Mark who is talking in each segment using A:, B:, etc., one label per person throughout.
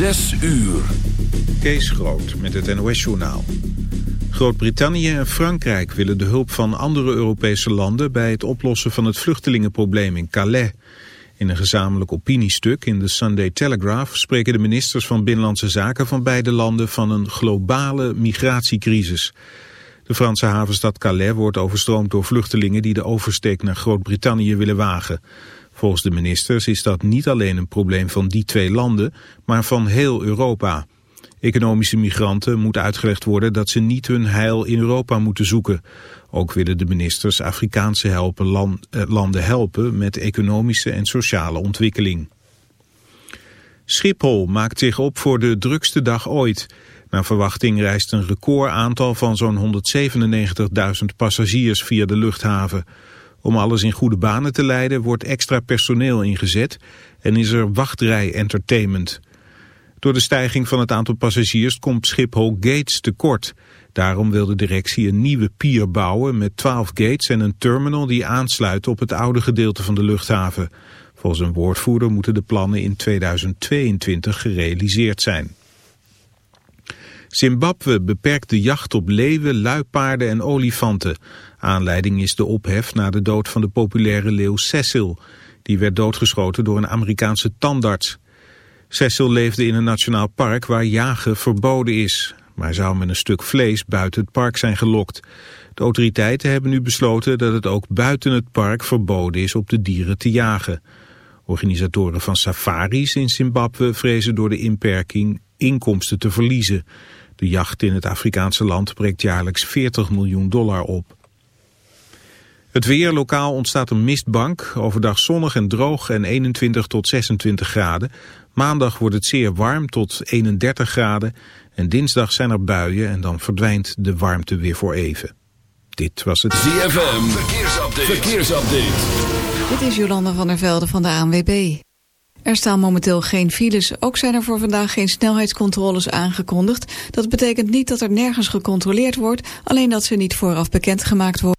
A: Zes uur.
B: Kees Groot met het NOS-journaal. Groot-Brittannië en Frankrijk willen de hulp van andere Europese landen... bij het oplossen van het vluchtelingenprobleem in Calais. In een gezamenlijk opiniestuk in de Sunday Telegraph... spreken de ministers van Binnenlandse Zaken van beide landen... van een globale migratiecrisis. De Franse havenstad Calais wordt overstroomd door vluchtelingen... die de oversteek naar Groot-Brittannië willen wagen... Volgens de ministers is dat niet alleen een probleem van die twee landen, maar van heel Europa. Economische migranten moet uitgelegd worden dat ze niet hun heil in Europa moeten zoeken. Ook willen de ministers Afrikaanse helpen, eh, landen helpen met economische en sociale ontwikkeling. Schiphol maakt zich op voor de drukste dag ooit. Naar verwachting reist een recordaantal van zo'n 197.000 passagiers via de luchthaven. Om alles in goede banen te leiden wordt extra personeel ingezet en is er wachtrij-entertainment. Door de stijging van het aantal passagiers komt Schiphol gates tekort. Daarom wil de directie een nieuwe pier bouwen met 12 gates en een terminal die aansluit op het oude gedeelte van de luchthaven. Volgens een woordvoerder moeten de plannen in 2022 gerealiseerd zijn. Zimbabwe beperkt de jacht op leeuwen, luipaarden en olifanten. Aanleiding is de ophef na de dood van de populaire leeuw Cecil. Die werd doodgeschoten door een Amerikaanse tandarts. Cecil leefde in een nationaal park waar jagen verboden is. Maar zou met een stuk vlees buiten het park zijn gelokt. De autoriteiten hebben nu besloten dat het ook buiten het park verboden is op de dieren te jagen. Organisatoren van safaris in Zimbabwe vrezen door de inperking inkomsten te verliezen. De jacht in het Afrikaanse land breekt jaarlijks 40 miljoen dollar op. Het weer, lokaal ontstaat een mistbank. Overdag zonnig en droog en 21 tot 26 graden. Maandag wordt het zeer warm tot 31 graden. En dinsdag zijn er buien en dan verdwijnt de warmte weer voor even. Dit was het
A: ZFM Verkeersupdate. Verkeersupdate.
C: Dit is Jolanda van der Velde van de ANWB. Er staan momenteel geen files. Ook zijn er voor vandaag geen snelheidscontroles aangekondigd. Dat betekent niet dat er nergens gecontroleerd wordt, alleen dat ze niet vooraf bekendgemaakt worden.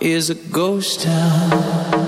D: is a ghost town.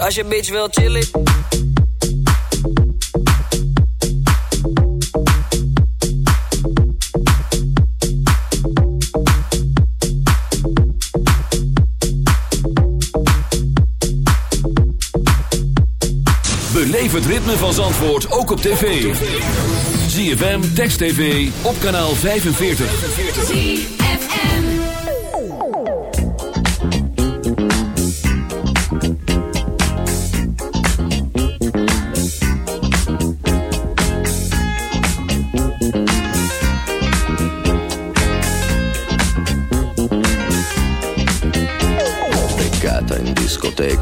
E: Als je bitch wil chillen
A: het ritme van Zandvoort ook op tv. ZFM, Text TV, op kanaal 45.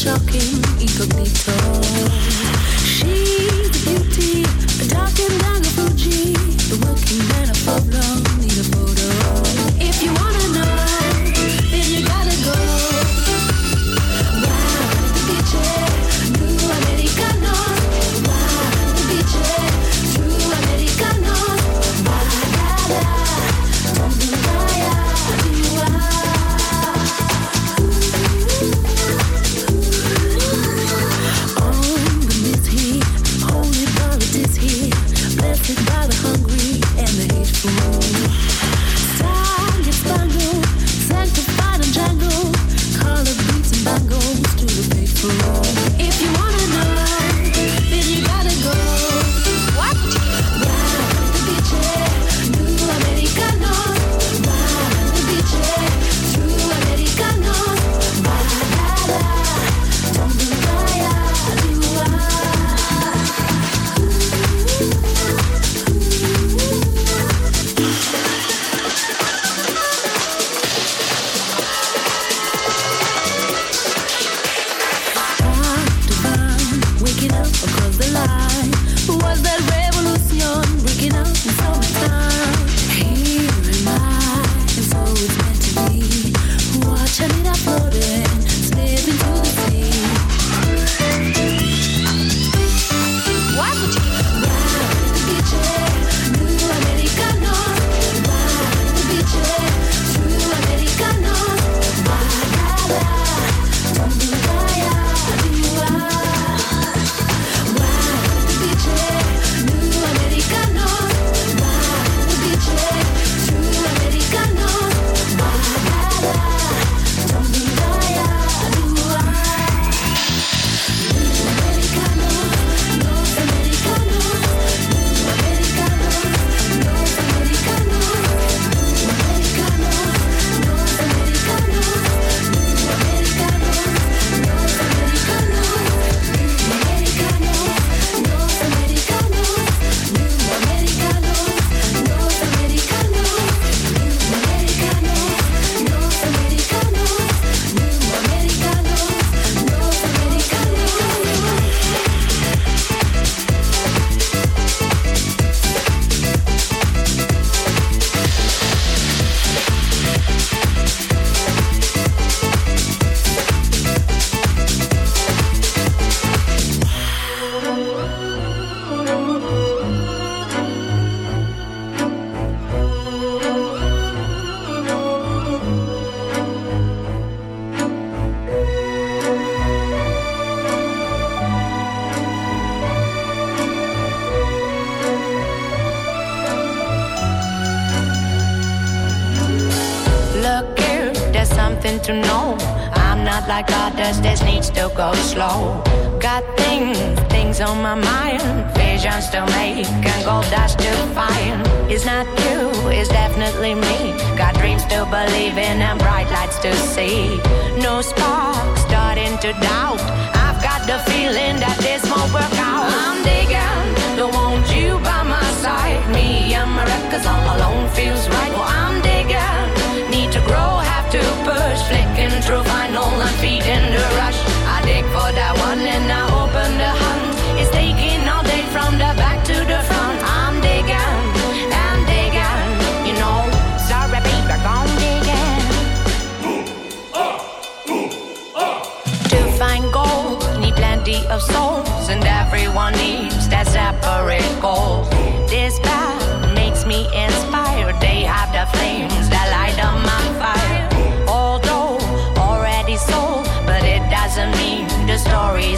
A: shocking.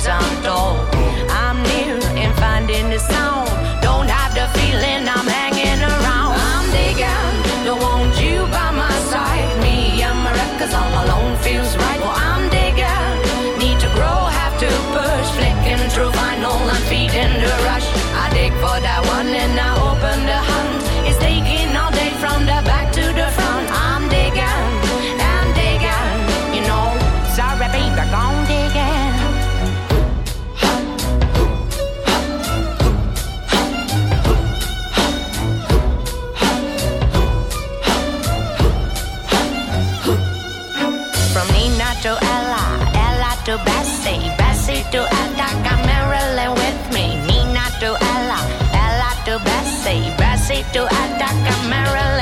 A: on
F: dog. Cito and Maryland.